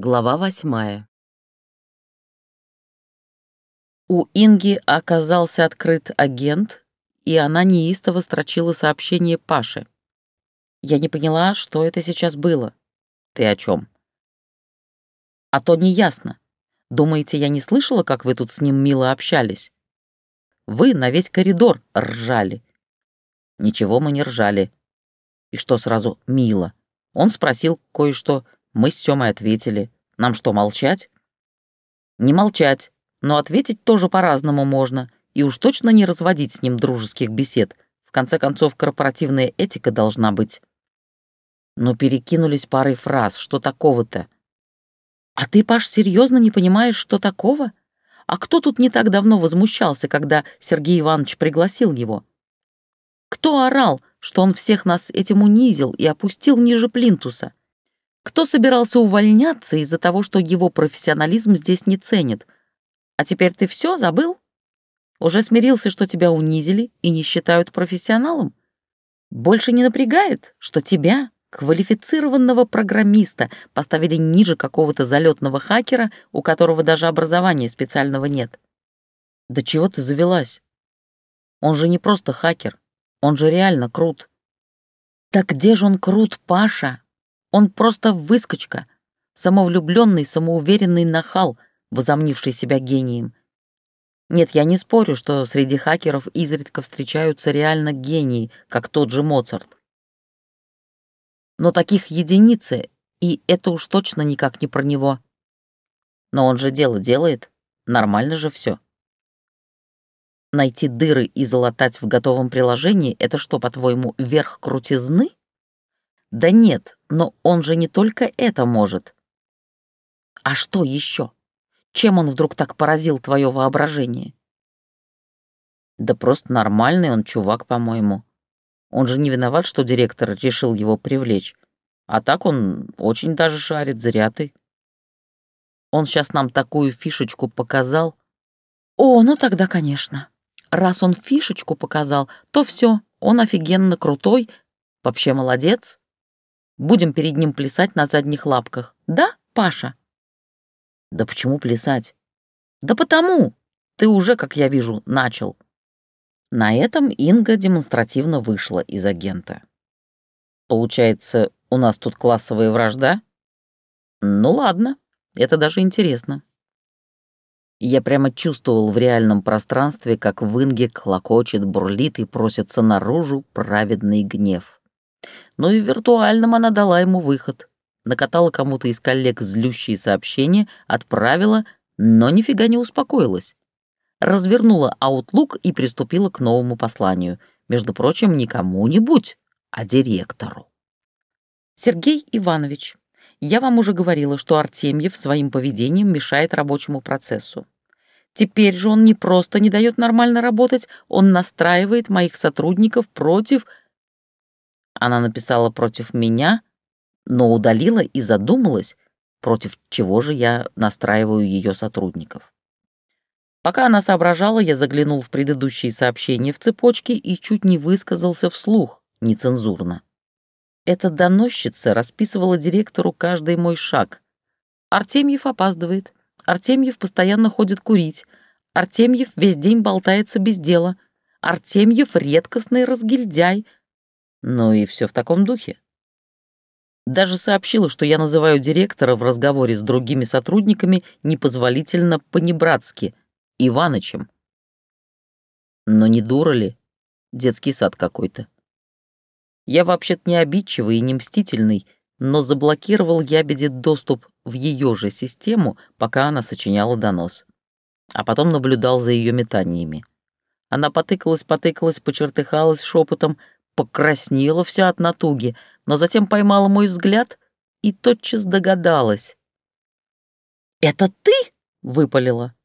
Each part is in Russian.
Глава восьмая. У Инги оказался открыт агент, и она неистово строчила сообщение Паше. Я не поняла, что это сейчас было. Ты о чем? А то не ясно. Думаете, я не слышала, как вы тут с ним мило общались? Вы на весь коридор ржали. Ничего мы не ржали. И что сразу мило? Он спросил кое-что, мы с Сёмой ответили. Нам что, молчать? Не молчать, но ответить тоже по-разному можно, и уж точно не разводить с ним дружеских бесед. В конце концов, корпоративная этика должна быть. Но перекинулись парой фраз, что такого-то? А ты, Паш, серьезно не понимаешь, что такого? А кто тут не так давно возмущался, когда Сергей Иванович пригласил его? Кто орал, что он всех нас этим унизил и опустил ниже плинтуса? Кто собирался увольняться из-за того, что его профессионализм здесь не ценит? А теперь ты все забыл? Уже смирился, что тебя унизили и не считают профессионалом? Больше не напрягает, что тебя, квалифицированного программиста, поставили ниже какого-то залетного хакера, у которого даже образования специального нет? Да чего ты завелась? Он же не просто хакер, он же реально крут. Так где же он крут, Паша? Он просто выскочка, самовлюбленный, самоуверенный нахал, возомнивший себя гением. Нет, я не спорю, что среди хакеров изредка встречаются реально гении, как тот же Моцарт. Но таких единицы, и это уж точно никак не про него. Но он же дело делает, нормально же все. Найти дыры и залатать в готовом приложении — это что, по-твоему, верх крутизны? Да нет, но он же не только это может. А что еще? Чем он вдруг так поразил твое воображение? Да просто нормальный он чувак, по-моему. Он же не виноват, что директор решил его привлечь. А так он очень даже шарит, зря ты. Он сейчас нам такую фишечку показал. О, ну тогда, конечно. Раз он фишечку показал, то все, он офигенно крутой, вообще молодец. Будем перед ним плясать на задних лапках. Да, Паша?» «Да почему плясать?» «Да потому! Ты уже, как я вижу, начал». На этом Инга демонстративно вышла из агента. «Получается, у нас тут классовая вражда?» «Ну ладно, это даже интересно». Я прямо чувствовал в реальном пространстве, как в Инге клокочет, бурлит и просится наружу праведный гнев но и в виртуальном она дала ему выход. Накатала кому-то из коллег злющие сообщения, отправила, но нифига не успокоилась. Развернула Outlook и приступила к новому посланию. Между прочим, не кому-нибудь, а директору. Сергей Иванович, я вам уже говорила, что Артемьев своим поведением мешает рабочему процессу. Теперь же он не просто не дает нормально работать, он настраивает моих сотрудников против она написала против меня, но удалила и задумалась, против чего же я настраиваю ее сотрудников. Пока она соображала, я заглянул в предыдущие сообщения в цепочке и чуть не высказался вслух, нецензурно. Эта доносчица расписывала директору каждый мой шаг. Артемьев опаздывает, Артемьев постоянно ходит курить, Артемьев весь день болтается без дела, Артемьев — редкостный разгильдяй — ну и все в таком духе. Даже сообщила, что я называю директора в разговоре с другими сотрудниками непозволительно по-небратски, Иванычем. Но не дура ли? Детский сад какой-то. Я вообще-то не обидчивый и не мстительный, но заблокировал ябеде доступ в ее же систему, пока она сочиняла донос. А потом наблюдал за ее метаниями. Она потыкалась, потыкалась, почертыхалась шепотом, покраснела вся от натуги, но затем поймала мой взгляд и тотчас догадалась. «Это ты?» — выпалила.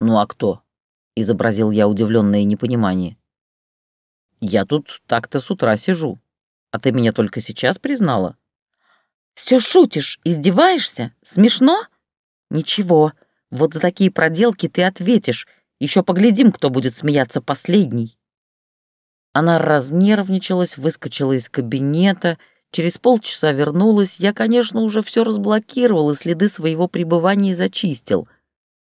«Ну а кто?» — изобразил я удивленное непонимание. «Я тут так-то с утра сижу, а ты меня только сейчас признала?» «Все шутишь, издеваешься? Смешно?» «Ничего, вот за такие проделки ты ответишь. Еще поглядим, кто будет смеяться последний». Она разнервничалась, выскочила из кабинета, Через полчаса вернулась, я, конечно, уже все разблокировал и следы своего пребывания зачистил.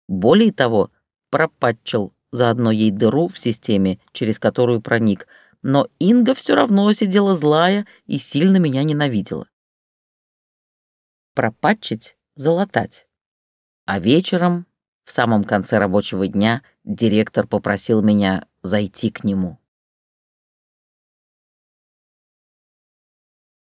Более того, пропатчил заодно ей дыру в системе, через которую проник, но Инга все равно сидела злая и сильно меня ненавидела. Пропатчить — залатать. А вечером, в самом конце рабочего дня, директор попросил меня зайти к нему.